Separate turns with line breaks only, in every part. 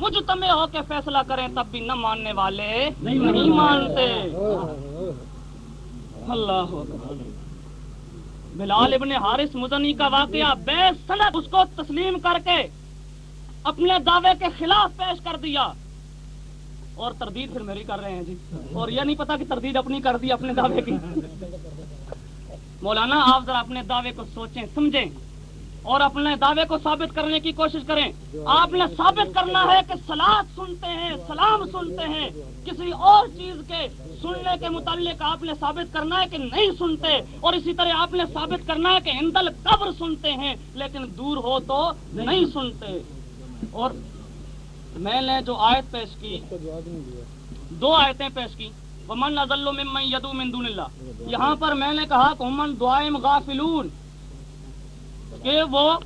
مجھ تمہیں ہو کے فیصلہ کریں تب بھی نہ ماننے والے۔ نہیں مانتے۔ اللہ بلال ابن حارث مدنی کا واقعہ بے سند اس کو تسلیم کر کے اپنے دعوے کے خلاف پیش کر دیا۔ اور تردید پھر میری کر رہے ہیں جی۔ اور یہ نہیں پتا کہ تردید اپنی کر دی اپنے دعوے کی۔ مولانا آپ ذرا اپنے دعوے کو سوچیں سمجھیں۔ اور اپنے دعوے کو ثابت کرنے کی کوشش کریں۔ آپ نے ثابت کرنا ہے کہ سلاد سنتے ہیں، سلام سنتے ہیں۔ کسی اور چیز کے سننے کے متعلق آپ نے ثابت کرنا ہے کہ نہیں سنتے۔ اور اسی طرح آپ نے ثابت کرنا ہے کہ اندل قبر سنتے ہیں، لیکن دور ہو تو نہیں سنتے۔ اور میں نے جو آیت پیش کی، دو آیتیں پیش کی۔ ومن ممن یدو من دون اللہ یہاں پر میں نے کہا کہ من دعائم غافلون۔ کہ وہ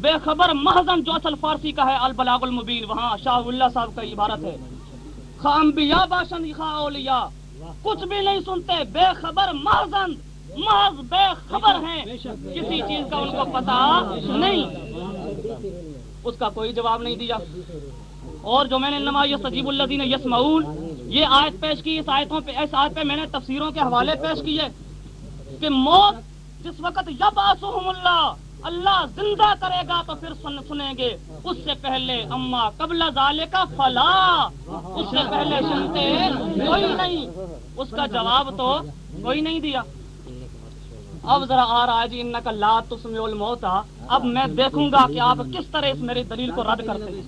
بے خبر محضن جو اصل فارسی کا ہے، البلاغ المبین، وہاں شاہ اللہ صاحب کا عبارت ہے۔ خواہ انبیاء باشند خواہ اولیاء، کچھ بھی نہیں سنتے، بے خبر محضن محض بے خبر ہیں۔ کسی چیز کا ان کو پتا نہیں۔ اس کا کوئی جواب نہیں دیا۔ اور جو میں نے نما یہ سجیب الدین یسمعون، یہ آیت پیش کی، اس آیتوں پہ، اس آیت پہ میں نے تفسیروں کے حوالے پیش کیے کہ موت جس وقت یب اللہ اللہ زندہ کرے گا تو پھر سن سنیں گے۔ اس سے پہلے اما قبل ظالے کا فلا۔ اس سے پہلے سنتے کوئی نہیں۔ اس کا جواب تو کوئی نہیں دیا۔ اب ذرا آ رہا ہے جی ان کا لا تسمع الموت۔ اب میں دیکھوں گا کہ آپ کس طرح اس میری دلیل کو رد کرتے ہیں۔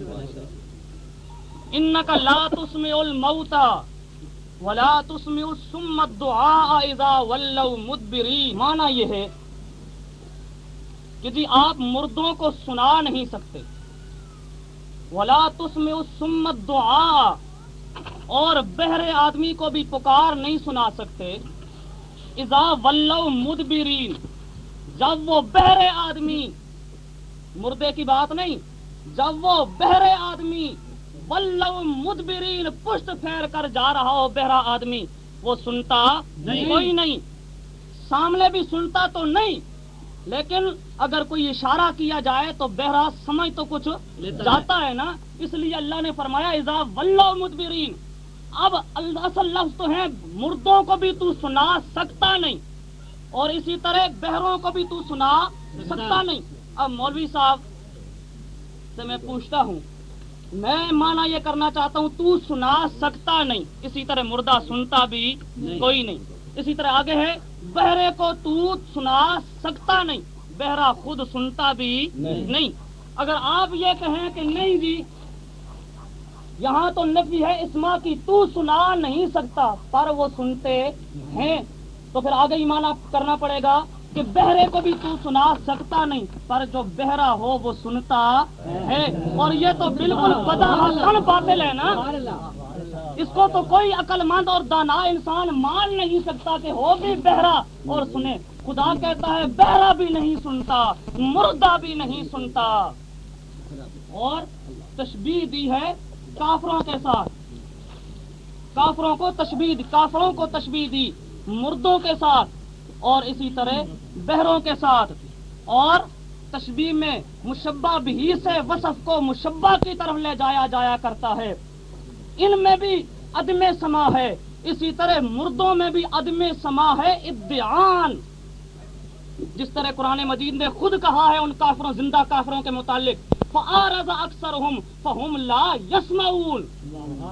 ان کا لا تسمع الموت۔ ولا تسمع الصم الدعاء اذا ولوا مدبرین۔ معنی یہ ہے کہ جی آپ مردوں کو سنا نہیں سکتے۔ ولا تسمع الصم الدعاء۔ اور بہرے آدمی کو بھی پکار نہیں سنا سکتے۔ اذا ولوا مدبرین جب وہ بہرے آدمی مردے کی بات نہیں جب وہ بہرے آدمی ولو مدبرین پشت پھیر کر جا رہا ہو بہرا آدمی وہ سنتا نہیں۔ کوئی نہیں۔ سامنے بھی سنتا تو نہیں۔ لیکن اگر کوئی اشارہ کیا جائے تو بہرا سمجھ تو کچھ جاتا ہے نا۔ اس لیے اللہ نے فرمایا اذا ولو مدبرین اب اللہ اصل لفظ تو ہے مردوں کو بھی تو سنا سکتا نہیں۔ اور اسی طرح بہروں کو بھی تو سنا سکتا نہیں۔ اب مولوی صاحب سے میں پوچھتا ہوں میں مانا یہ کرنا چاہتا ہوں تو سنا سکتا نہیں۔ اسی طرح مردہ سنتا بھی کوئی نہیں۔ اسی طرح آگے ہے بہرے کو تو سنا سکتا نہیں بہرا خود سنتا بھی نہیں۔ اگر آپ یہ کہیں کہ نہیں جی یہاں تو نفی ہے اسما کی تو سنا نہیں سکتا پر وہ سنتے ہیں۔ تو پھر آگے ہی مانا کرنا پڑے گا کہ بہرے کو بھی تو سنا سکتا نہیں پر جو بہرا ہو وہ سنتا ہے۔ اور یہ تو بالکل باطل ہے نا۔ اس کو تو کوئی عقل مند اور دانا انسان مان نہیں سکتا کہ ہو بھی بہرا اور سنے۔ خدا کہتا ہے، بہرا بھی نہیں سنتا، مردہ بھی نہیں سنتا۔ اور تشبیح دی ہے کافروں کے ساتھ۔ کافروں کو تشبیح کافروں کو تشبیح دی، مردوں کے ساتھ اور اسی طرح بہروں کے ساتھ۔ اور تشبیح میں مشبہ بھی سے، وصف کو مشبہ کی طرف لے جایا جایا کرتا ہے۔ ان میں بھی عدم سما ہے۔ اسی طرح مردوں میں بھی عدم سما ہے۔ ادعان جس طرح قرآن مجید نے خود کہا ہے ان کافروں زندہ کافروں کے متعلق فعارض اکثر فہم لا یسمعون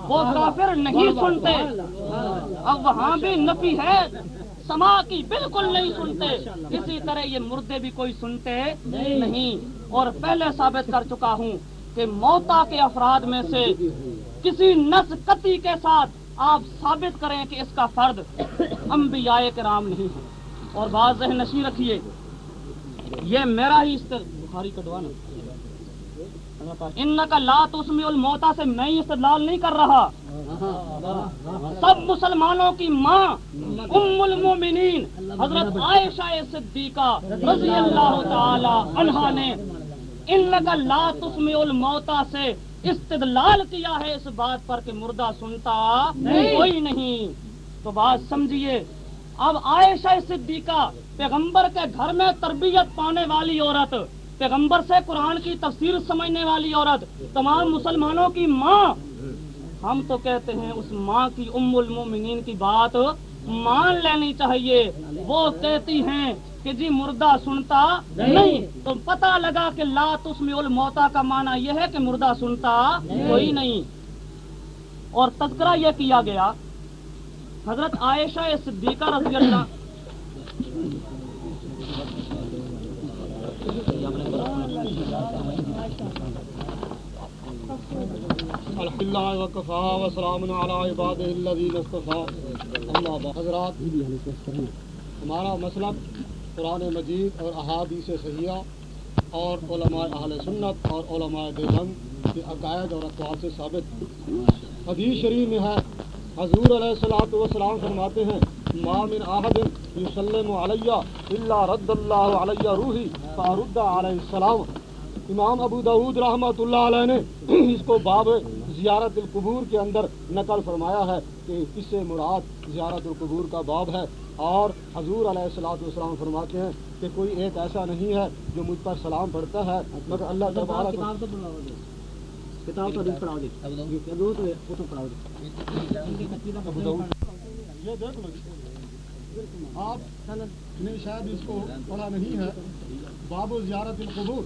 وہ کافر نہیں سنتے۔ اب وہاں بھی نفی ہے۔ سما کی بالکل نہیں سنتے۔ اسی طرح یہ مردے بھی کوئی سنتے نہیں۔ اور پہلے ثابت کر چکا ہوں کہ موتا کے افراد میں سے کسی نس کتی کے ساتھ آپ ثابت کریں کہ اس کا فرد انبیاء کرام نہیں ہے۔ اور بعض ذہن نشی رکھیے، یہ میرا ہی بخاری کٹوانا ان کا لا تسمی الموتا سے میں استدلال نہیں کر رہا۔ سب مسلمانوں کی ماں ام المومنین، حضرت عائشہ صدیقہ رضی اللہ تعالی عنہ نے ان کا لا تسمی الموتا سے استدلال کیا ہے اس بات پر کہ مردہ سنتا کوئی نہیں۔ تو بات سمجھیے۔ اب عائشہ صدیقہ پیغمبر کے گھر میں تربیت پانے والی عورت پیغمبر سے قرآن کی تفسیر سمجھنے والی عورت تمام مسلمانوں کی ماں۔ ہم تو کہتے ہیں اس ماں کی ام المومنین کی بات مان لینی چاہیے۔ وہ کہتی ہیں کہ جی مردہ سنتا نہیں۔ تو پتہ لگا کہ لا تسمی الموتا کا معنی یہ ہے کہ مردہ سنتا کوئی نہیں۔ اور تذکرہ یہ کیا گیا حضرت عائشہ صدیقہ رضی اللہ
الحمد لله وكفى وسلام على عباده الذين اصطفى اما بعد حضرات ہمارا مسلک قرآن مجید اور احادیث صحیحہ اور علماء اہل سنت اور علماء دیوبند کے عقائد اور اقوال سے ثابت حدیث شریف میں ہے، حضور علیہ الصلوۃ والسلام فرماتے ہیں، ما من احد یسلم علی الا رد اللہ علی روحی فارد علیہ السلام. امام ابو داود رحمۃ اللہ علیہ نے اس کو باب زیارت القبور کے اندر نقل فرمایا ہے کہ اس سے مراد زیارت القبور کا باب ہے۔ اور حضور علیہ السلاۃ والسلام فرماتے ہیں کہ کوئی ایک ایسا نہیں ہے جو مجھ پر سلام پڑھتا ہے مگر اللہ تبارک ابو داؤد یہ دیکھ لو۔ آپ نے شاید اس کو پڑھا نہیں ہے۔ باب و زیارت القبور۔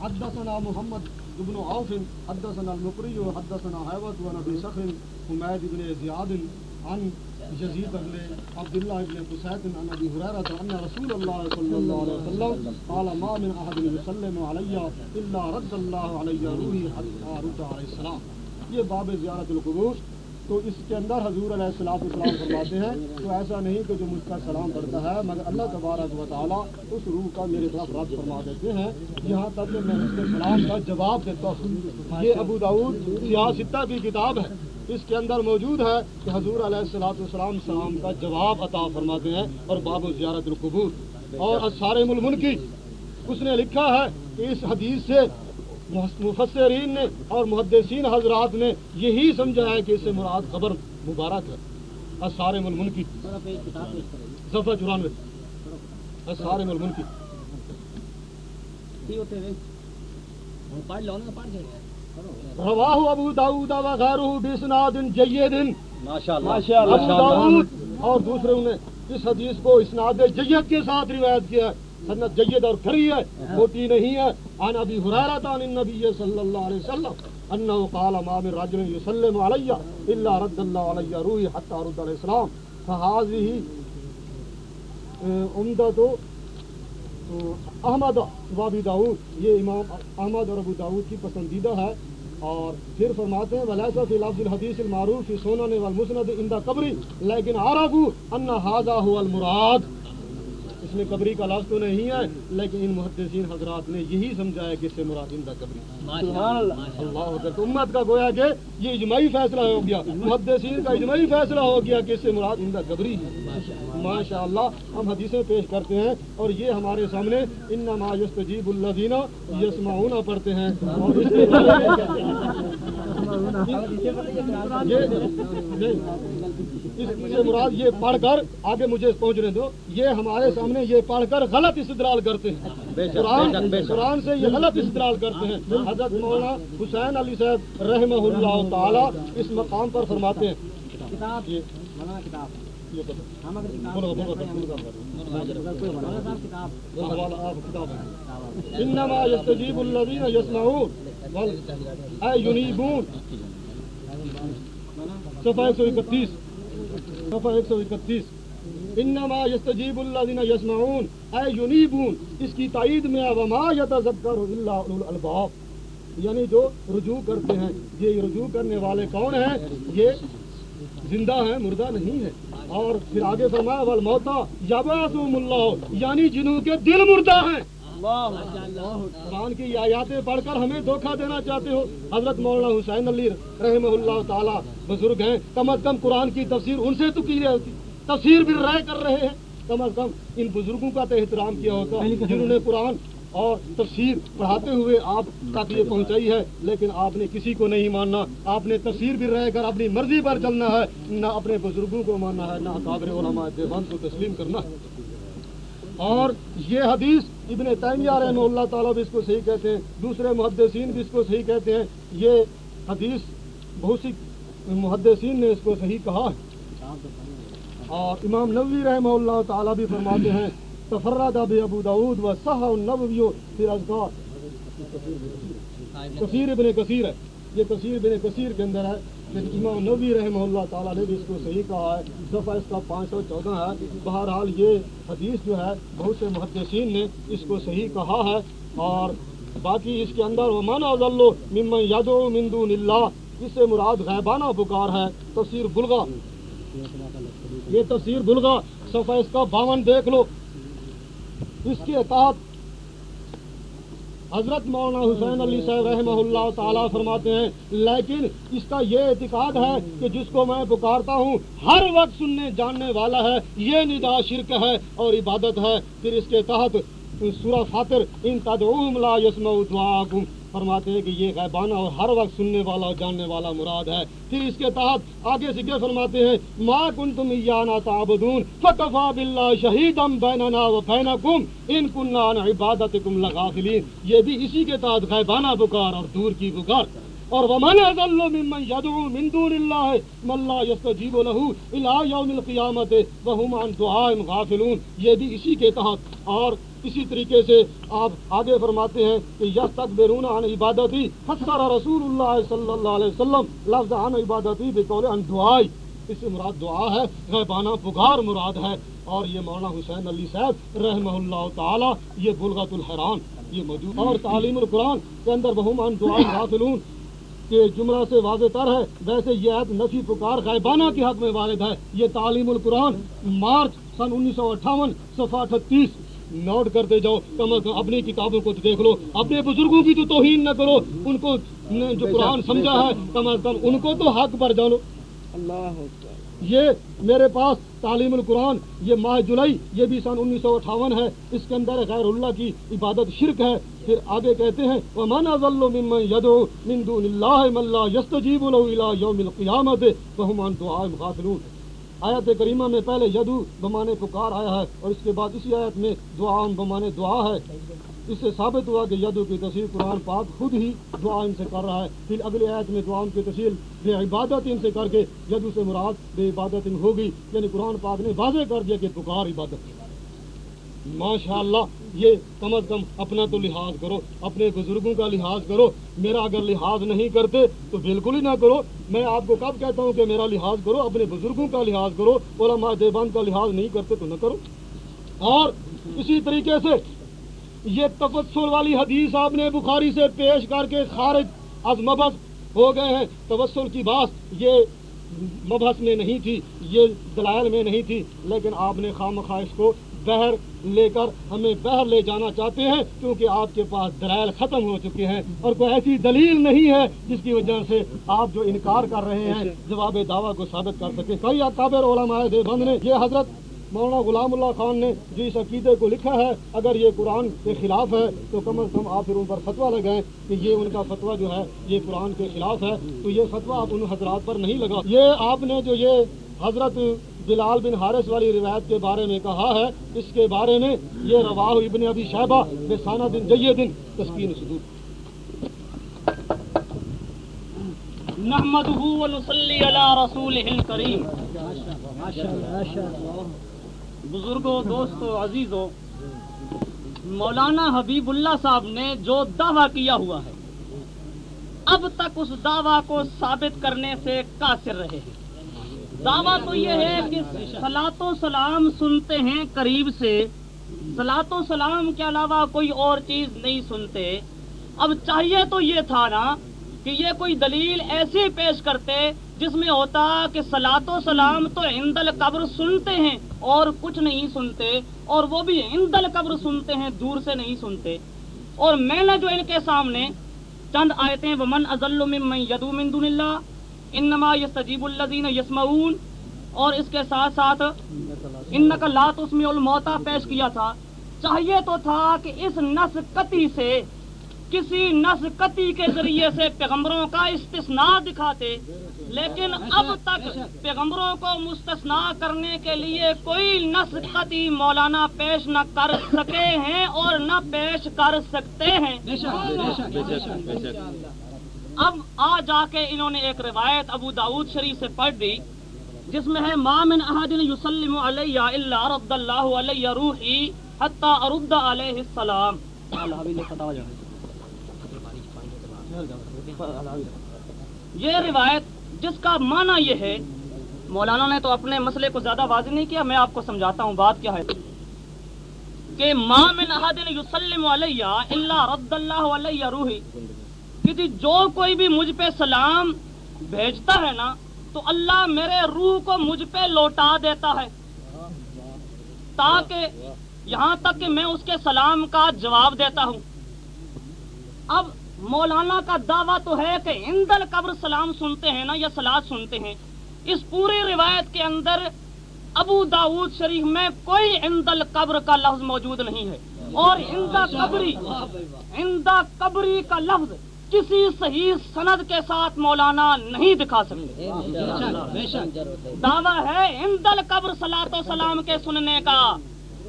حدثنا محمد بن عوف حدثنا المقري حدثنا حيوة ونبي صخر حميد بن زياد عن يزيد بن عبد الله بن قسيد عن ابي هريره ان رسول الله صلى الله عليه وسلم قال ما من احد يسلم علي الا رد الله علي روحي حتى رد عليه السلام. یہ باب زیارت القبور تو اس کے اندر حضور علیہ السلام السلام فرماتے ہیں تو ایسا نہیں کہ جو مجھ کا سلام پڑھتا ہے، مگر اللہ تبارک و تعالیٰ اس روح کا میرے طرف رد فرما دیتے ہیں۔ یہاں تک کہ میں اس کے سلام کا جواب دیتا ہوں۔ یہ ابو داود سیاستہ کی کتاب ہے۔ اس کے اندر موجود ہے کہ حضور علیہ السلاۃ والسلام سلام کا جواب عطا فرماتے ہیں اور باب زیارت القبور اور سارے ملمن کی اس نے لکھا ہے کہ اس حدیث سے مفسرین نے اور محدثین حضرات نے یہی سمجھا ہے کہ اس سے مراد خبر مبارک ہے۔ اسارے ملمن کی صفحہ چورانوے۔ اسارے ملمن کی رواہ ابو داود وغیرہ بسناد جید. ابو داود اور دوسرے نے اس حدیث کو اسناد جید کے ساتھ روایت کیا ہے. سنت جید اور کھری ہے. کھوٹی نہیں ہے. عن ابی حریرہ عن النبی صلی اللہ علیہ وسلم انه قال ما من رجل يسلم علي الا رد الله علي روحي حتى رد عليه السلام. فهذه عمدہ احمد وابی داود یہ امام احمد اور ابو داود کی پسندیدہ ہے۔ اور پھر فرماتے ہیں ولیسا فی لفظ الحدیث المعروف فی سنن والمسند عند قبری لیکن عرفوا ان هذا هو المراد۔ اس میں قبری کا لفظ تو نہیں ہے لیکن ان محدثین حضرات نے یہی سمجھایا کہ اس سے مراد اندہ قبری۔ اللہ تو امت کا گویا کہ یہ اجماعی فیصلہ ہو گیا۔ محدثین کا اجماعی فیصلہ ہو گیا کہ اس سے مراد اندہ قبری ہے۔ ماشاء اللہ ہم حدیثیں پیش کرتے ہیں اور یہ ہمارے سامنے ان نما یستجیب الذین یسمعون پڑھتے ہیں اور اس مراد یہ پڑھ کر آگے مجھے پہنچنے دو۔ یہ ہمارے سامنے یہ پڑھ کر غلط استدلال کرتے ہیں۔ قرآن قرآن سے یہ غلط استدلال کرتے ہیں۔ حضرت مولانا حسین علی صاحب رحمہ اللہ تعالیٰ اس مقام پر فرماتے ہیں۔ انما يستجيب الذين يسمعون. اي ينيبون. صفحہ ایک سو اکتیس. صفحہ ایک سو اکتیس. انما يستجيب الذين يسمعون. اي ينيبون. اس کی تائید میں وما يتذكر الا اولو الالباب یعنی جو رجوع کرتے ہیں. یہ رجوع کرنے والے کون ہیں؟ یہ زندہ ہیں مردہ نہیں ہے۔ اور پھر آگے فرمایا وال موتا یبعثهم اللہ یعنی جنہوں کے دل مردہ ہیں۔ قرآن کی آیاتیں پڑھ کر ہمیں دھوکہ دینا چاہتے ہو۔ حضرت مولانا حسین علی رحمہ اللہ تعالیٰ بزرگ ہیں۔ کم از کم قرآن کی تفسیر ان سے تو کی ہوتی تفسیر بھی رائے کر رہے ہیں۔ کم از کم ان بزرگوں کا تو احترام کیا ہوتا جنہوں نے قرآن اور تفسیر پڑھاتے ہوئے آپ تک یہ پہنچائی ہے، لیکن آپ نے کسی کو نہیں ماننا۔ آپ نے تفسیر بھی رہ کر اپنی مرضی پر چلنا ہے۔ نہ اپنے بزرگوں کو ماننا ہے، نہ قابر علماء دیوان کو تسلیم کرنا۔ ہے اور یہ حدیث ابن تیمیہ رحمہ اللہ تعالیٰ بھی اس کو صحیح کہتے ہیں، دوسرے محدثین بھی اس کو صحیح کہتے ہیں۔ یہ حدیث بہت سی محدثین نے اس کو صحیح کہا۔ ہے اور امام نبوی رحمہ اللہ تعالیٰ بھی فرماتے ہیں تفرد اب ابو داود و صح النبوی فی اذکار کثیر ابن کثیر ہے. یہ کثیر ابن کثیر کے اندر ہے. لیکن امام نبی رحمہ اللہ تعالیٰ نے بھی اس کو صحیح کہا ہے. دفعہ اس کا پانچ سو چودہ ہے. بہرحال یہ حدیث جو ہے، بہت سے محدثین نے اس کو صحیح کہا ہے. اور باقی اس کے اندر وہ مانا ضلع ممن یادو مندون اللہ اس سے مراد غیبانہ پکار ہے. تفسیر بلغا. یہ تفسیر بلغا. صفحہ اس کا باون دیکھ لو. اس کے تحت حضرت مولانا حسین علی صاحب رحمہ اللہ تعالیٰ فرماتے ہیں، لیکن اس کا یہ اعتقاد ہے کہ جس کو میں پکارتا ہوں، ہر وقت سننے جاننے والا ہے، یہ ندا شرک ہے اور عبادت ہے۔ پھر اس کے تحت سورہ فاتر، ان تدعوم لا یسمع دعاکم۔ فرماتے ہیں کہ یہ غیبانہ اور ہر وقت سننے والا اور جاننے والا مراد ہے۔ پھر اس کے تحت آگے سے کیا فرماتے ہیں؟ ما کنتم ایانا تعبدون، فکفا باللہ شہیدم بیننا و بینکم ان کننا عن عبادتکم لغافلین۔ یہ بھی اسی کے تحت غیبانہ پکار اور دور کی پکار۔ اور ومن اضل ممن يدعو من دون الله، من لا يستجيب له الى يوم القيامه وهم عن دعائهم غافلون۔ یہ بھی اسی کے تحت اور اسی طریقے سے آپ آگے فرماتے ہیں کہ یس تک بیرون عن عبادتی فسر رسول اللہ صلی اللہ علیہ وسلم لفظ عن عبادتی بقول عن دعائی۔ اس سے مراد دعا ہے، غیبانہ پگار مراد ہے۔ اور یہ مولانا حسین علی صاحب رحمہ اللہ تعالی، یہ بلغت الحران یہ موجود اور تعلیم القرآن کے اندر بہم عن دعائی غافلون کے جملہ سے واضح تر ہے۔ ویسے یہ عید نفی پکار غیبانہ کے حق میں وارد ہے۔ یہ تعلیم القرآن، مارچ سن انیس سو اٹھاون، صفحہ اٹھتیس۔ نوٹ کرتے جاؤ۔ کم از کم اپنی کتابوں کو تو دیکھ لو۔ اپنے بزرگوں کی تو توہین نہ کرو۔ ان کو جو قرآن سمجھا ہے کم از کم ان کو تو حق پر جانو۔ یہ میرے پاس تعلیم القرآن یہ ماہ جولائی یہ بھی سن انیس سو اٹھاون ہے۔ اس کے اندر غیر اللہ کی عبادت شرک ہے۔ پھر آگے کہتے ہیں وَمَنْ أَضَلُّ مِمَّنْ يَدْعُو مِن دُونِ اللَّهِ مَن لَّا يَسْتَجِيبُ لَهُ إِلَىٰ يَوْمِ الْقِيَامَةِ وَهُمْ عَن دُعَائِهِمْ غَافِلُونَ۔ آیت کریمہ میں پہلے یدو بمانے پکار آیا ہے اور اس کے بعد اسی آیت میں دعا بمانے دعا ہے۔ اس سے ثابت ہوا کہ یدو کی تصویر قرآن پاک خود ہی دعا ان سے کر رہا ہے۔ پھر اگلی آیت میں دعا کی تصویر بے عبادت ان سے کر کے یدو سے مراد بے عبادت ہوگی یعنی قرآن پاک نے واضح کر دیا کہ پکار عبادت ہے۔ ماشاء اللہ یہ کم از کم اپنا تو لحاظ کرو، اپنے بزرگوں کا لحاظ کرو۔ میرا اگر لحاظ نہیں کرتے تو بالکل ہی نہ کرو۔ میں آپ کو کب کہتا ہوں کہ میرا لحاظ کرو، اپنے بزرگوں کا لحاظ کرو، علماء دیوبند کا لحاظ نہیں کرتے تو نہ کرو۔ اور اسی طریقے سے یہ تفسر والی حدیث آپ نے بخاری سے پیش کر کے خارج از مبس ہو گئے ہیں۔ تبسل کی بات یہ مبحث میں نہیں تھی، یہ دلائل میں نہیں تھی، لیکن آپ نے خام خواہ اس کو بہر لے کر ہمیں بہر لے جانا چاہتے ہیں، کیونکہ آپ کے پاس دلائل ختم ہو چکے ہیں۔ اور کوئی ایسی دلیل نہیں ہے جس کی وجہ سے آپ جو انکار کر رہے ہیں، جواب دعویٰ کو ثابت کر سکے کئی اکابر علماء دیوبند نے، یہ حضرت مولانا غلام اللہ خان نے جو اس عقیدے کو لکھا ہے، اگر یہ قرآن کے خلاف ہے تو کم از کم آپ پھر ان پر فتویٰ لگائیں کہ یہ ان کا فتویٰ جو ہے، یہ قرآن کے خلاف ہے۔ تو یہ فتویٰ آپ ان حضرات پر نہیں لگا۔ یہ آپ نے جو یہ حضرت بلال بن حارث والی روایت کے بارے میں کہا ہے، اس کے بارے میں یہ رواہ ابن ابی شہبہ بسانہ دن جی دن تسکین صدور۔
نحمده و ونصلي على رسوله الكريم بزرگوں، دوستوں، عزیزوں، مولانا حبیب اللہ صاحب نے جو دعویٰ کیا ہوا ہے، اب تک اس دعویٰ کو ثابت کرنے سے قاصر رہے ہیں۔ دعویٰ تو یہ ہے کہ سلاط و سلام سنتے ہیں قریب سے۔ سلاط و سلام کے علاوہ کوئی اور چیز نہیں سنتے۔ اب چاہیے تو یہ تھا نا کہ یہ کوئی دلیل ایسی پیش کرتے جس میں ہوتا کہ سلاط و سلام تو اندل قبر سنتے ہیں اور کچھ نہیں سنتے، اور وہ بھی اندل قبر سنتے ہیں، دور سے نہیں سنتے۔ اور میں نے جو ان کے سامنے چند آیتیں، ومن ازل ممن یدو من دون اللہ انما یستجیب الذین یسمعون، اور اس کے ساتھ ساتھ انک لا تسمع الموتا پیش کیا تھا۔ چاہیے تو تھا کہ اس نس قطعی سے، کسی نسقتی کے ذریعے سے پیغمبروں کا استثناء دکھاتے، لیکن اب تک پیغمبروں کو مستثنا کرنے کے لیے کوئی نسقتی مولانا پیش نہ کر سکے ہیں اور نہ پیش کر سکتے ہیں۔ اب آ جا کے انہوں نے ایک روایت ابو داود شریف سے پڑھ دی، جس میں ہے مامن احدن یسلم علیہ الا رد اللہ علیہ روحی حتی ارد علیہ السلام۔ یہ روایت، جس کا معنی یہ ہے، مولانا نے تو اپنے مسئلے کو زیادہ واضح نہیں کیا، میں آپ کو سمجھاتا ہوں بات کیا ہے۔ کہ مامن احدن یسلم علیہ الا رد اللہ علیہ روحی کہ جو کوئی بھی مجھ پہ سلام بھیجتا ہے نا، تو اللہ میرے روح کو مجھ پہ لوٹا دیتا ہے۔ تاکہ یہاں تک کہ میں اس کے سلام کا جواب دیتا ہوں۔ اب مولانا کا دعویٰ تو ہے کہ اندل قبر سلام سنتے ہیں نا، یا سلاد سنتے ہیں۔ اس پوری روایت کے اندر ابو داود شریف میں کوئی اندل قبر کا لفظ موجود نہیں ہے۔ اور اندا قبری اندا قبری کا لفظ کسی صحیح سند کے ساتھ مولانا نہیں دکھا سکتے۔ دعویٰ ہے اندل قبر سلاط و سلام کے سننے کا۔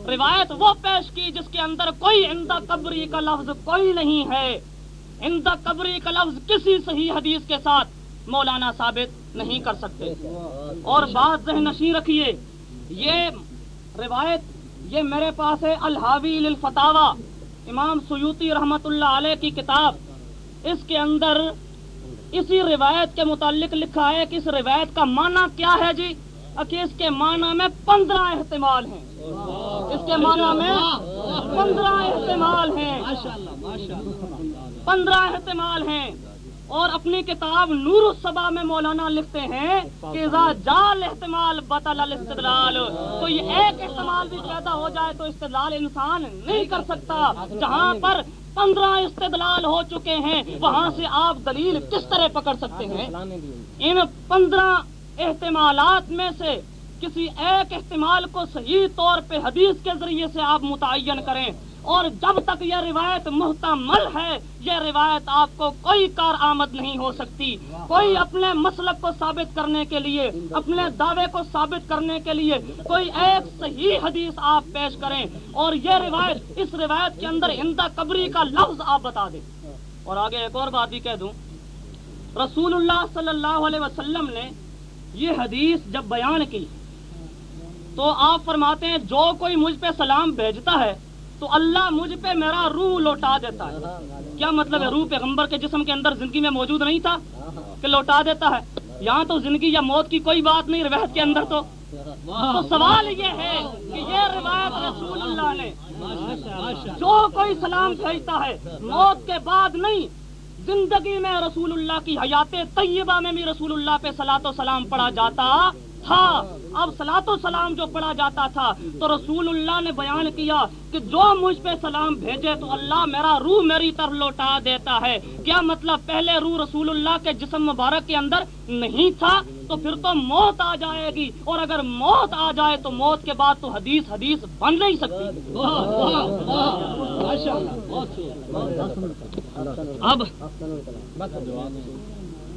روایت وہ پیش کی جس کے اندر کوئی اندا قبری کا لفظ کوئی نہیں ہے۔ اندا قبری کا لفظ کسی صحیح حدیث کے ساتھ مولانا ثابت نہیں کر سکتے۔ اور بات ذہن نشی رکھیے یہ روایت یہ میرے پاس ہے الحاوی للفتاوا امام سیوتی رحمت اللہ علیہ کی کتاب۔ اس کے اندر اسی روایت کے متعلق لکھا ہے کہ اس روایت کا معنی کیا ہے جی؟ کہ اس کے معنی میں پندرہ احتمال ہیں۔ اس کے معنی میں پندرہ احتمال ہیں۔ پندرہ احتمال ہیں۔ اور اپنی کتاب نور الصبا میں مولانا لکھتے ہیں کہ جال احتمال بطل الاستدلال، تو یہ ایک احتمال بھی پیدا ہو جائے تو استدلال انسان نہیں کر سکتا۔ جہاں پر پندرہ استدلال ہو چکے ہیں۔ وہاں سے آپ دلیل کس طرح پکڑ سکتے ہیں؟ ان پندرہ احتمالات میں سے کسی ایک احتمال کو صحیح طور پہ حدیث کے ذریعے سے آپ متعین کریں۔ اور جب تک یہ روایت محتمل ہے، یہ روایت آپ کو کوئی کار آمد نہیں ہو سکتی۔ کوئی اپنے مسلک کو ثابت کرنے کے لیے، اپنے دعوے کو ثابت کرنے کے لیے کوئی ایک صحیح حدیث آپ پیش کریں اور یہ روایت، اس روایت کے اندر اندہ قبری کا لفظ آپ بتا دیں۔ اور آگے ایک اور بات بھی کہہ دوں۔ رسول اللہ صلی اللہ علیہ وسلم نے یہ حدیث جب بیان کی تو آپ فرماتے ہیں، جو کوئی مجھ پہ سلام بھیجتا ہے تو اللہ مجھ پہ میرا روح لوٹا دیتا ہے۔ کیا مطلب ہے؟ روح پیغمبر کے جسم کے اندر زندگی میں موجود نہیں تھا؟ کہ لوٹا دیتا ہے۔ یہاں تو زندگی یا موت کی کوئی بات نہیں، روایت کے اندر تو۔ تو سوال یہ ہے کہ یہ روایت رسول اللہ نے جو کوئی سلام بھیجتا ہے، موت کے بعد نہیں، زندگی میں رسول اللہ کی حیات طیبہ میں بھی رسول اللہ پہ سلاط و سلام پڑا جاتا۔ تھا اب سلاط و سلام جو پڑھا جاتا تھا، تو رسول اللہ نے بیان کیا کہ جو مجھ پہ سلام بھیجے تو اللہ میرا روح میری طرف لوٹا دیتا ہے۔ کیا مطلب پہلے روح رسول اللہ کے جسم مبارک کے اندر نہیں تھا؟ تو پھر تو موت آ جائے گی۔ اور اگر موت آ جائے تو موت کے بعد تو حدیث حدیث بن نہیں سکتی۔ اب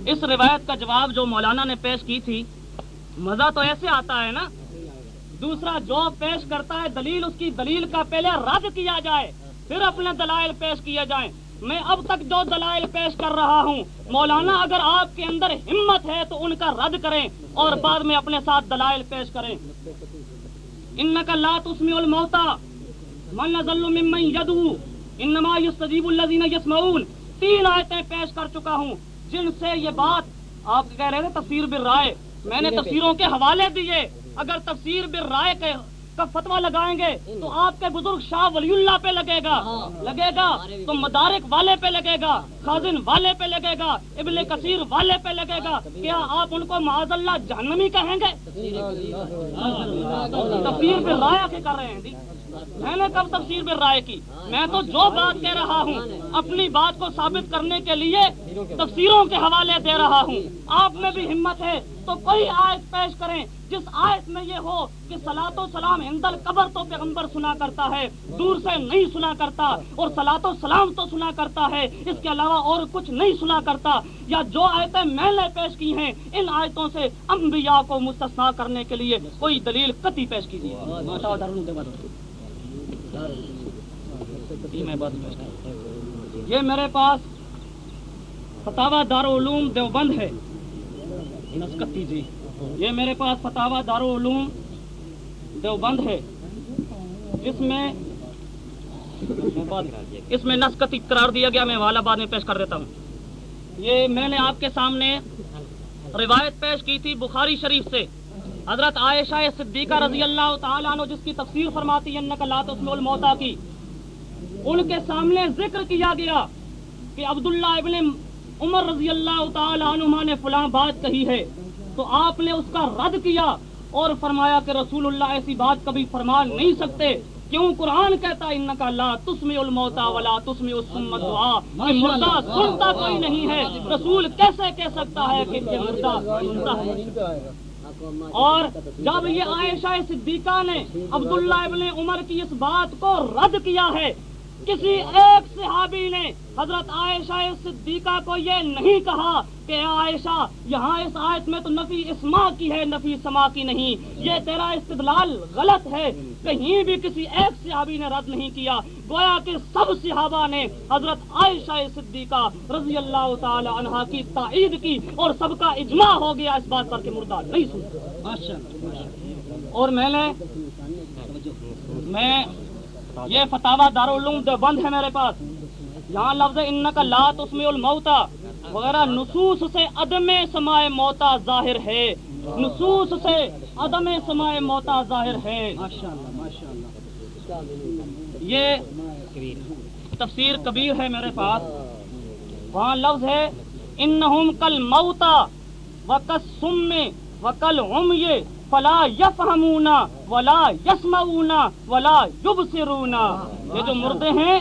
اس روایت کا جواب جو مولانا نے پیش کی تھی مزہ تو ایسے آتا ہے نا، دوسرا جو پیش کرتا ہے، دلیل اس کی، دلیل کا پہلے رد کیا جائے، پھر اپنے دلائل پیش کیے جائیں۔ میں اب تک جو دلائل پیش کر رہا ہوں، مولانا اگر آپ کے اندر ہمت ہے تو ان کا رد کریں اور بعد میں اپنے ساتھ دلائل پیش کریں۔ ان کا لات اسمی الموتا من یدو انما یستجیب الذین یسمعون تین آیتیں پیش کر چکا ہوں، جن سے یہ بات آپ کہہ رہے تھے، تفسیر بر رائے۔ میں نے تفسیروں کے حوالے دیے۔ اگر تفسیر بر رائے کے کا فتوا لگائیں گے تو آپ کے بزرگ شاہ ولی اللہ پہ لگے گا۔ لگے گا تو مدارک والے پہ لگے گا خازن والے پہ لگے گا ابن کثیر والے پہ لگے گا۔ کیا آپ ان کو معاذ اللہ جہنمی کہیں گے؟ تفسیر بر رائے کے کر رہے ہیں جی۔ میں نے کب تفسیر میں رائے کی؟ میں تو جو بات کہہ رہا ہوں اپنی بات کو ثابت کرنے کے لیے تفسیروں کے حوالے دے رہا ہوں۔ آپ میں بھی ہمت ہے تو کوئی آیت پیش کریں جس آیت میں یہ ہو کہ سلاط و سلام ہندل قبر تو پیغمبر سنا کرتا ہے دور سے نہیں سنا کرتا اور سلاط و سلام تو سنا کرتا ہے اس کے علاوہ اور کچھ نہیں سنا کرتا۔ یا جو آیتیں میں نے پیش کی ہیں ان آیتوں سے انبیاء کو مستثنا کرنے کے لیے کوئی دلیل قطعی پیش کیجیے یہ میرے پاس فتوا دارالعلوم دیوبند ہے۔ جی۔ یہ میرے پاس فتوا دارالعلوم دیوبند ہے۔ جس میں اس میں نسکتی قرار دیا گیا، میں والا بعد میں پیش کر دیتا ہوں۔ یہ میں نے آپ کے سامنے روایت پیش کی تھی بخاری شریف سے۔ حضرت عائشہ صدیقہ رضی اللہ تعالیٰ عنہ جس کی تفسیر فرماتی الموتا کی۔ ان کے سامنے ذکر کیا گیا کہ عبداللہ ابن عمر رضی اللہ تعالیٰ عنہ نے فلاں بات کہی ہے۔ تو آپ نے اس کا رد کیا اور فرمایا کہ رسول اللہ ایسی بات کبھی فرما نہیں سکتے۔ کیوں؟ قرآن کہتا ان کا اللہ تسم الموتا والا تسم السمت دعا کہ مردہ سنتا کوئی نہیں ہے۔ رسول کیسے کہہ سکتا ہے کہ یہ مردہ سنتا ہے؟ اور جب یہ عائشہ صدیقہ نے عبداللہ ابن عمر کی اس بات کو رد کیا ہے کسی ایک صحابی نے حضرت عائشہ صدیقہ کو یہ نہیں کہا کہ عائشہ، یہاں اس آیت میں تو نفی اسما کی ہے، نفی سما کی نہیں۔ یہ تیرا استدلال غلط ہے۔ کہیں بھی کسی ایک صحابی نے رد نہیں کیا۔ گویا کہ سب صحابہ نے حضرت عائشہ صدیقہ رضی اللہ تعالی عنہ کی تائید کی اور سب کا اجماع ہو گیا اس بات پر کہ مردہ نہیں سنتا اور میں نے، میں یہ فتوا دارالعلوم دیوبند ہے میرے پاس۔ یہاں لفظ ان کا لات اس میں الموتا۔ وغیرہ نصوص سے عدم سمائے موتا ظاہر ہے۔ نصوص سے عدم سمائے موتا ظاہر ہے۔ یہ تفسیر کبیر ہے میرے پاس۔ وہاں لفظ ہے ان کل موتا و کسم و کل یہ فلا یفہمونا ولا یسمعونا ولا یبصرونا یہ جو مردے ہیں،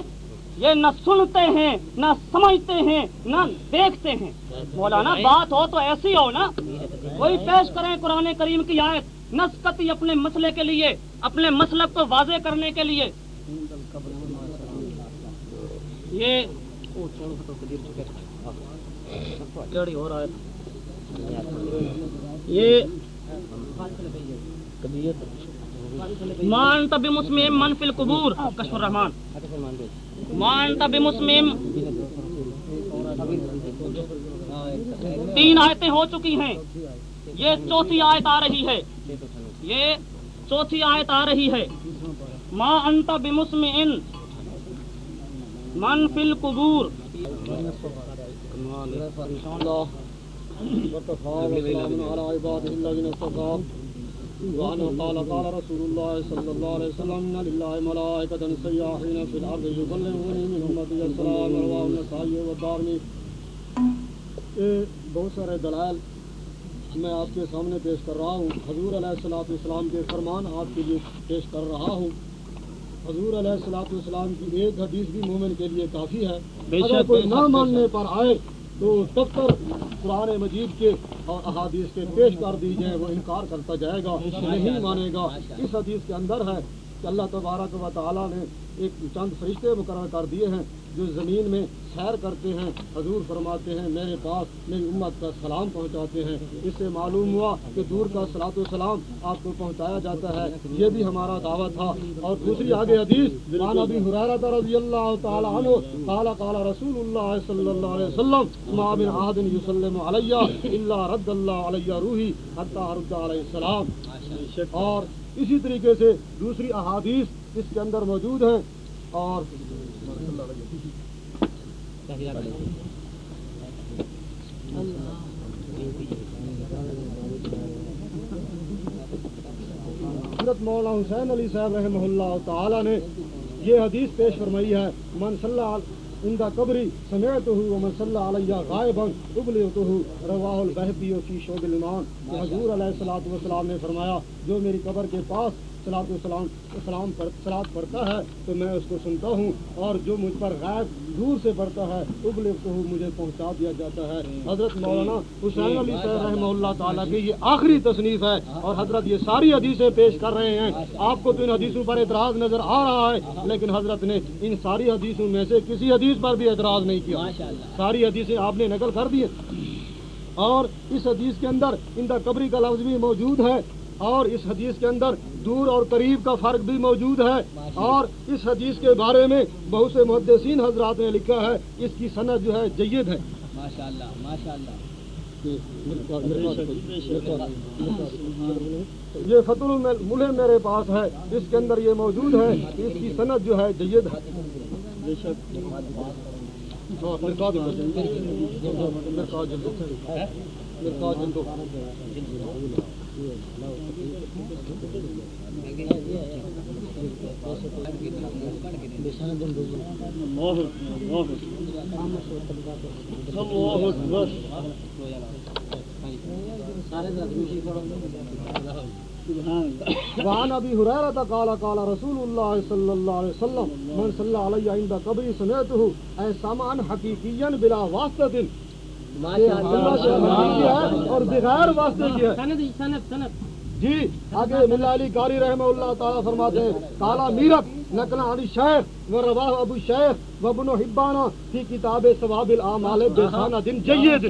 یہ نہ سنتے ہیں، نہ سمجھتے ہیں، نہ دیکھتے ہیں۔ مولانا، بات ہو تو ایسی ہو نا۔ کوئی پیش کریں قرآن کریم کی آیت۔ نسکتی اپنے مسئلے کے لیے، اپنے مسلک کو واضح کرنے کے لیے۔ یہ یہ مان تب مسلم من فل قبور کشور رحمان مان تب مسلم تین آیتیں ہو چکی ہیں۔ یہ چوتھی آیت آ رہی ہے۔ یہ چوتھی آیت آ رہی ہے۔ ماں انت بمسم من فی القبور۔ فل قبور وعنه قال قال رسول الله صلى الله عليه وسلم ان لله ملائكه سياحين في الارض يبلغوني من امتي السلام رواه النسائي والدارمي بہت سارے دلائل میں آپ کے سامنے پیش کر رہا ہوں۔ حضور علیہ السلاۃ والسلام کے فرمان آپ کے لیے پیش کر رہا ہوں۔ حضور علیہ السلاۃ والسلام کی ایک حدیث بھی مومن کے لیے کافی ہے۔ اگر کوئی نہ ماننے پر آئے تو تب تک قرآن مجید کے اور احادیث کے پیش کر دی جائے، وہ انکار کرتا جائے گا، نہیں مانے گا۔ اس حدیث کے اندر ہے کہ اللہ تبارک و تعالیٰ نے ایک چند فرشتے مقرر کر دیے ہیں جو زمین میں سیر کرتے ہیں، حضور فرماتے ہیں، میرے پاس، میری امت کا سلام پہنچاتے ہیں۔ اس سے معلوم ہوا کہ دور کا سلاط و سلام آپ کو پہنچایا جاتا ہے۔ یہ بھی ہمارا دعوت تھا۔ اور دوسری آگے حدیث ابی حرارت رضی اللہ تعالیٰ عنہ، قال قال رسول اللہ صلی اللہ علیہ وسلم، ما من احد يسلم علیہ الا رد اللہ علیہ روحی حتی رد علیہ السلام. اور اسی طریقے سے دوسری احادیث اس کے اندر موجود ہیں اور حضرت مولانا حسین علی صاحب رحمہ اللہ تعالی نے یہ حدیث پیش فرمائی ہے، من صلی اللہ ان قبری سمیت ہو من صلی علیہ غائب غائبا ابلیتو رواہ البحبی و فی شعب الایمان۔ حضور علیہ الصلوۃ والسلام نے فرمایا، جو میری قبر کے پاس
سلاد السلام اسلام پر سلاد پڑھتا ہے تو میں اس کو سنتا ہوں۔ اور جو مجھ پر غائب دور سے پڑھتا ہے ابلے کو مجھے پہنچا دیا جاتا ہے۔ حضرت مولانا حسین علی صاحب رحمہ اللہ تعالیٰ کی یہ آخری تصنیف ہے۔ اور حضرت یہ ساری حدیثیں پیش کر رہے ہیں۔ آپ کو تو ان حدیثوں پر اعتراض نظر آ رہا ہے لیکن حضرت نے ان ساری حدیثوں میں سے کسی حدیث پر بھی اعتراض نہیں کیا۔ ساری حدیثیں آپ نے نقل کر دی اور اس حدیث کے اندر ان دا قبری کا لفظ بھی موجود ہے۔ اور اس حدیث کے اندر دور اور قریب کا فرق بھی موجود ہے۔ اور اس حدیث کے بارے میں بہت سے محدثین حضرات نے لکھا
ہے اس
کی صنعت جو ہے جید ہے۔ یہ فت ملے میرے پاس ہے اس کے اندر یہ موجود ہے۔ اس کی صنعت جو ہے جید ہے۔ وعن ابي هريره قال قال رسول الله صلى الله عليه وسلم، من صلى علي عند قبري سمعته اي سمعا حقيقيا بلا واسطه اور بغیر واسطے کی
سند سند
جی آگے ملا علی قاری رحمہ اللہ تعالیٰ فرماتے ہیں کالا میرت نقل علی شیخ و رواہ ابو شیخ و ابن حبانہ فی کتاب ثواب الاعمال بسانہ دن جید۔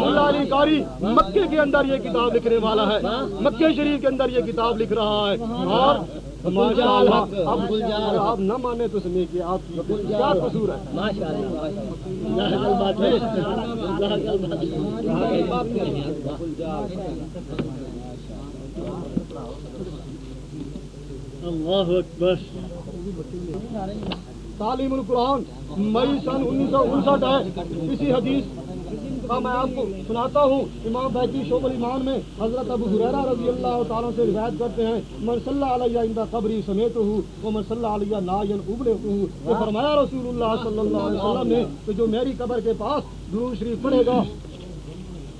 ملا علی قاری مکے کے اندر یہ کتاب لکھنے والا ہے۔ مکے شریف کے اندر یہ کتاب لکھ رہا ہے۔ اور آپ نہ مانے تو سمجھے کہ آپ کی کیا قصور ہے۔
اللہ اکبر۔
تعلیم القرآن مئی سن انیس سو انسٹھ ہے۔ اسی حدیث اور میں آپ کو سناتا ہوں، امام بیتی شعب الایمان میں حضرت ابو حریرہ رضی اللہ تعالیٰ سے روایت کرتے ہیں، من صلی علیہ عند قبری سمیت ہوں وہ من صلی علیہ ناین ابلے ہوں تو فرمایا رسول اللہ صلی اللہ علیہ وسلم نے کہ جو میری قبر کے پاس درود شریف پڑھے گا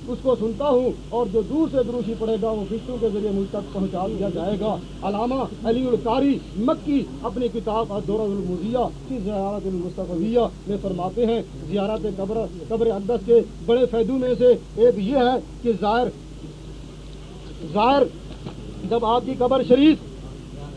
اس کو سنتا ہوں اور جو دور سے دروشی پڑے گا وہ فرشتوں کے ذریعے مجھ تک پہنچا دیا جائے گا۔ علامہ علی القاری مکی اپنی کتاب دور المزیہ کی زیارت المصطفیہ میں فرماتے ہیں، زیارت قبر قبر اقدس کے بڑے فائدوں میں سے ایک یہ ہے کہ ظاہر ظاہر جب آپ کی قبر شریف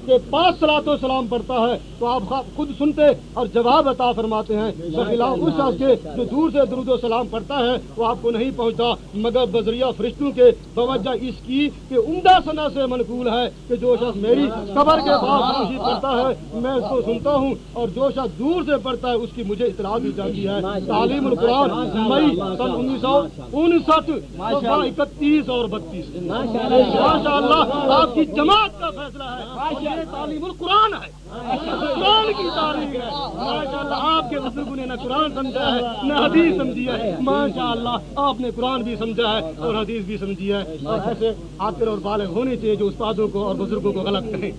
کے پاس سلاط و سلام پڑتا ہے تو آپ خود سنتے اور جواب عطا فرماتے ہیں۔ بخلاف اس شخص کے جو دور سے درود و سلام پڑتا ہے وہ آپ کو نہیں پہنچتا مگر بذریعہ فرشتوں کے توجہ اس کی کہ عمدہ سنا سے منقول ہے کہ جو شخص میری قبر کے پاس روشی پڑتا ہے میں اس کو سنتا ہوں اور جو شخص دور سے پڑتا ہے اس کی مجھے اطلاع دی جاتی ہے۔ تعلیم القرآن مئی سن انیس سو انسٹھ اکتیس اور بتیس۔ ماشاء اللہ آپ کی جماعت کا فیصلہ ہے۔ یہ تعلیم القرآن ہے۔ قرآن کی تعلیم ہے۔ ماشاء اللہ آپ کے بزرگوں نے نہ قرآن سمجھا ہے، نہ حدیث سمجھی ہے۔ ماشاء اللہ آپ نے قرآن بھی سمجھا ہے اور حدیث بھی سمجھی ہے۔ اور ایسے آخر اور بالغ ہونے چاہیے جو استادوں کو اور بزرگوں کو غلط کہیں۔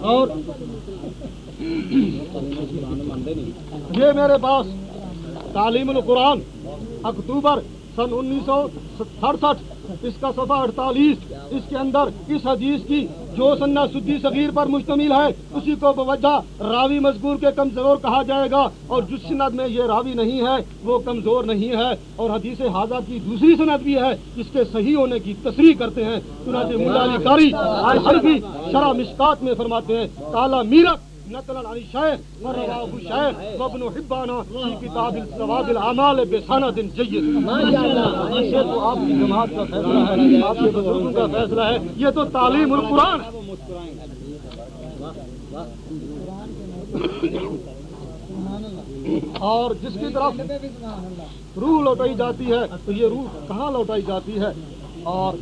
اور یہ میرے پاس تعلیم القرآن اکتوبر سن انیس سو سڑسٹھ۔ اس کا صفحہ اڑتالیس۔ اس کے اندر اس حدیث کی جو سنا سدی صغیر پر مشتمل ہے، اسی کو بوجہ راوی مذکور کے کمزور کہا جائے گا۔ اور جس سند میں یہ راوی نہیں ہے، وہ کمزور نہیں ہے۔ اور حدیث حاضہ کی دوسری سند بھی ہے، جس کے صحیح ہونے کی تصریح کرتے ہیں۔ چنانچہ مولا علی قاری شرح مشکات میں فرماتے ہیں، کالا میرت نقل عن ورواه الشيخ وابن حبان في كتاب الاعمال بسند جيد یہ تو آپ کی جماعت کا فیصلہ ہے آپ کے بزرگوں کا فیصلہ ہے۔ یہ تو تعلیم القرآن اور جس کی طرف روح لوٹائی جاتی ہے تو یہ روح کہاں لوٹائی جاتی ہے؟ اور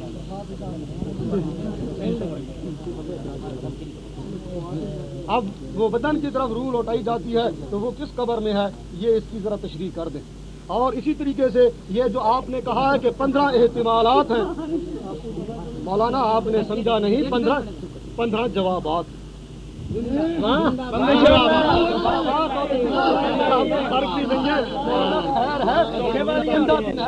اب وہ بدن کی طرف روح لوٹائی جاتی ہے تو وہ کس قبر میں ہے؟ یہ اس کی ذرا تشریح کر دیں۔ اور اسی طریقے سے یہ جو آپ نے کہا ہے کہ پندرہ احتمالات ہیں۔ مولانا، آپ نے سمجھا نہیں؟ پندرہ پندرہ جوابات۔ ہاں؟ ہاں، ہے۔